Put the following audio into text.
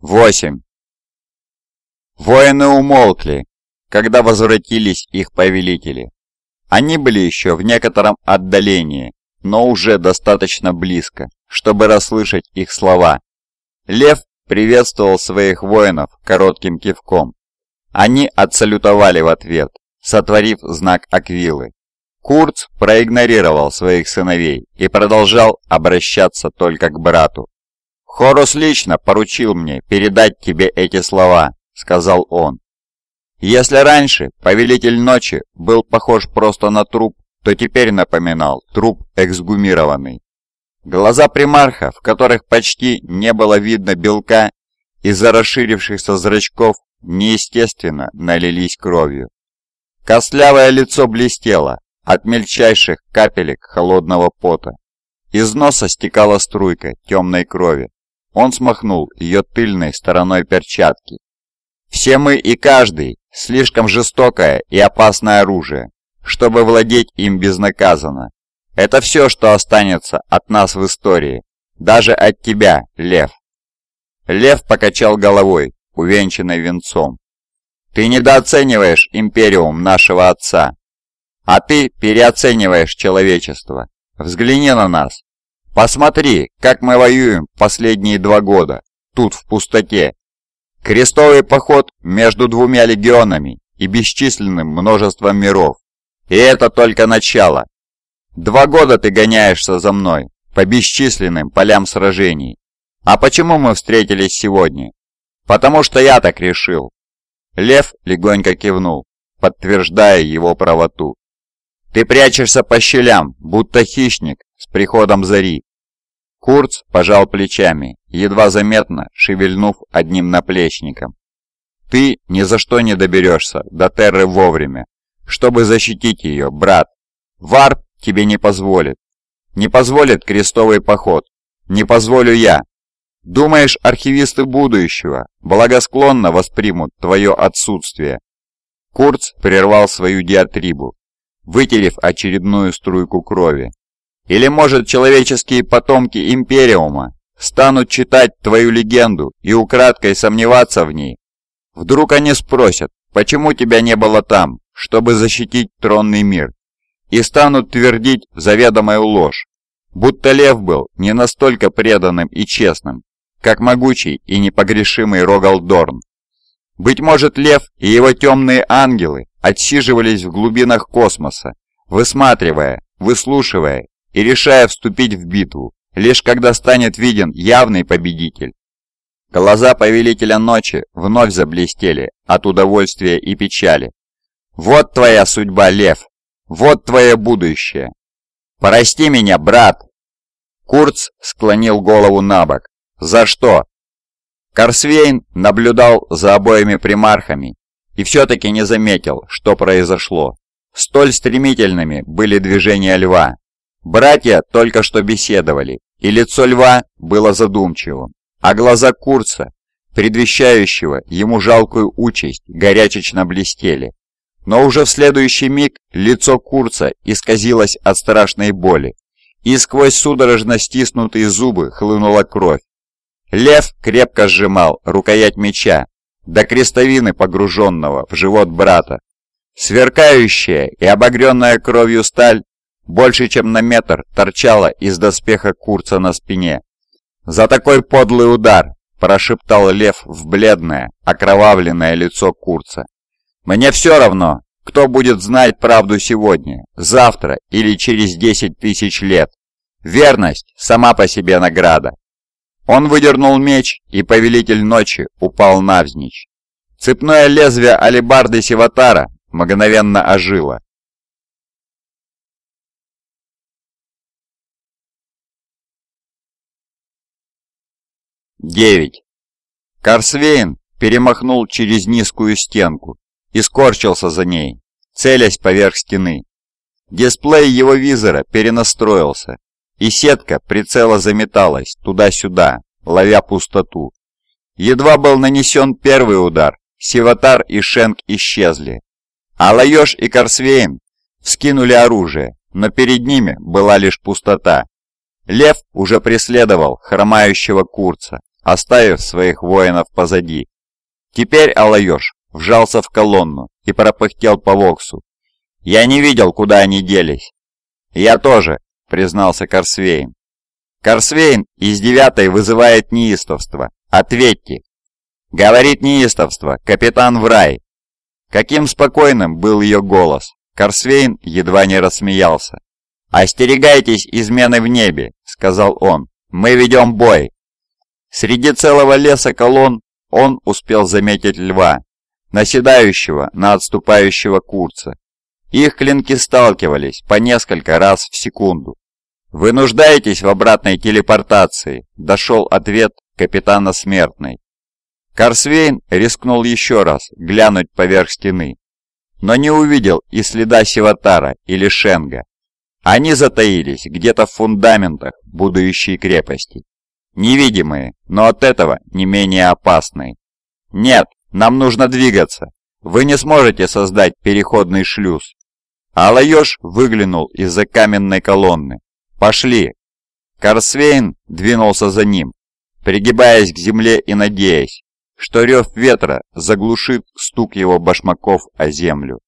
Восемь. Воины умолкли, когда возвратились их повелители. Они были еще в некотором отдалении, но уже достаточно близко, чтобы расслышать их слова. Лев приветствовал своих воинов коротким кивком. Они отсалютовали в ответ, сотворив знак Аквилы. Курц проигнорировал своих сыновей и продолжал обращаться только к брату. «Хорус лично поручил мне передать тебе эти слова», — сказал он. «Если раньше Повелитель Ночи был похож просто на труп, то теперь напоминал труп эксгумированный. Глаза примарха, в которых почти не было видно белка, из-за расширившихся зрачков неестественно налились кровью. Костлявое лицо блестело от мельчайших капелек холодного пота. Из носа стекала струйка темной крови. Он смахнул ее тыльной стороной перчатки. «Все мы и каждый – слишком жестокое и опасное оружие, чтобы владеть им безнаказанно. Это все, что останется от нас в истории, даже от тебя, Лев». Лев покачал головой, увенчанной венцом. «Ты недооцениваешь империум нашего отца, а ты переоцениваешь человечество. Взгляни на нас, Посмотри, как мы воюем последние два года, тут в пустоте. Крестовый поход между двумя легионами и бесчисленным множеством миров. И это только начало. Два года ты гоняешься за мной по бесчисленным полям сражений. А почему мы встретились сегодня? Потому что я так решил. Лев легонько кивнул, подтверждая его правоту. Ты прячешься по щелям, будто хищник с приходом зари. Курц пожал плечами, едва заметно шевельнув одним наплечником. Ты ни за что не доберешься до Терры вовремя, чтобы защитить ее, брат. Варп тебе не позволит. Не позволит крестовый поход. Не позволю я. Думаешь, архивисты будущего благосклонно воспримут твое отсутствие? Курц прервал свою диатрибу, вытерев очередную струйку крови. Или, может, человеческие потомки Империума станут читать твою легенду и украдкой сомневаться в ней? Вдруг они спросят, почему тебя не было там, чтобы защитить тронный мир? И станут твердить заведомую ложь, будто лев был не настолько преданным и честным, как могучий и непогрешимый Рогалдорн. Быть может, лев и его темные ангелы отсиживались в глубинах космоса, высматривая, выслушивая и решая вступить в битву, лишь когда станет виден явный победитель. Глаза Повелителя Ночи вновь заблестели от удовольствия и печали. «Вот твоя судьба, Лев! Вот твое будущее! Прости меня, брат!» Курц склонил голову на бок. «За что?» Корсвейн наблюдал за обоими примархами и все-таки не заметил, что произошло. Столь стремительными были движения льва. Братья только что беседовали, и лицо льва было задумчивым, а глаза Курца, предвещающего ему жалкую участь, горячечно блестели. Но уже в следующий миг лицо Курца исказилось от страшной боли, и сквозь судорожно стиснутые зубы хлынула кровь. Лев крепко сжимал рукоять меча, до крестовины погруженного в живот брата. Сверкающая и обогренная кровью сталь больше чем на метр торчала из доспеха Курца на спине. «За такой подлый удар!» – прошептал Лев в бледное, окровавленное лицо Курца. «Мне все равно, кто будет знать правду сегодня, завтра или через десять тысяч лет. Верность – сама по себе награда. Он выдернул меч, и повелитель ночи упал навзничь. Цепное лезвие алебарды Сиватара мгновенно ожило. Девять. Корсвейн перемахнул через низкую стенку и скорчился за ней, целясь поверх стены. Дисплей его визора перенастроился, и сетка прицела заметалась туда-сюда, ловя пустоту. Едва был нанесен первый удар, Сиватар и Шенк исчезли. А Лаёш и Корсвейн вскинули оружие, но перед ними была лишь пустота. Лев уже преследовал хромающего Курца, оставив своих воинов позади. Теперь Алайош вжался в колонну и пропыхтел по Воксу. «Я не видел, куда они делись». «Я тоже», — признался Корсвейн. «Корсвейн из девятой вызывает неистовство. Ответьте». «Говорит неистовство, капитан Врай». Каким спокойным был ее голос. Корсвейн едва не рассмеялся. «Остерегайтесь измены в небе», — сказал он. «Мы ведем бой». Среди целого леса колонн он успел заметить льва, наседающего на отступающего курца. Их клинки сталкивались по несколько раз в секунду. «Вы нуждаетесь в обратной телепортации», — дошел ответ капитана Смертной. Корсвейн рискнул еще раз глянуть поверх стены, но не увидел и следа Сиватара или Шенга. Они затаились где-то в фундаментах будущей крепости. Невидимые, но от этого не менее опасные. Нет, нам нужно двигаться. Вы не сможете создать переходный шлюз. Алайош выглянул из-за каменной колонны. «Пошли!» Корсвейн двинулся за ним, пригибаясь к земле и надеясь, что рев ветра заглушит стук его башмаков о землю.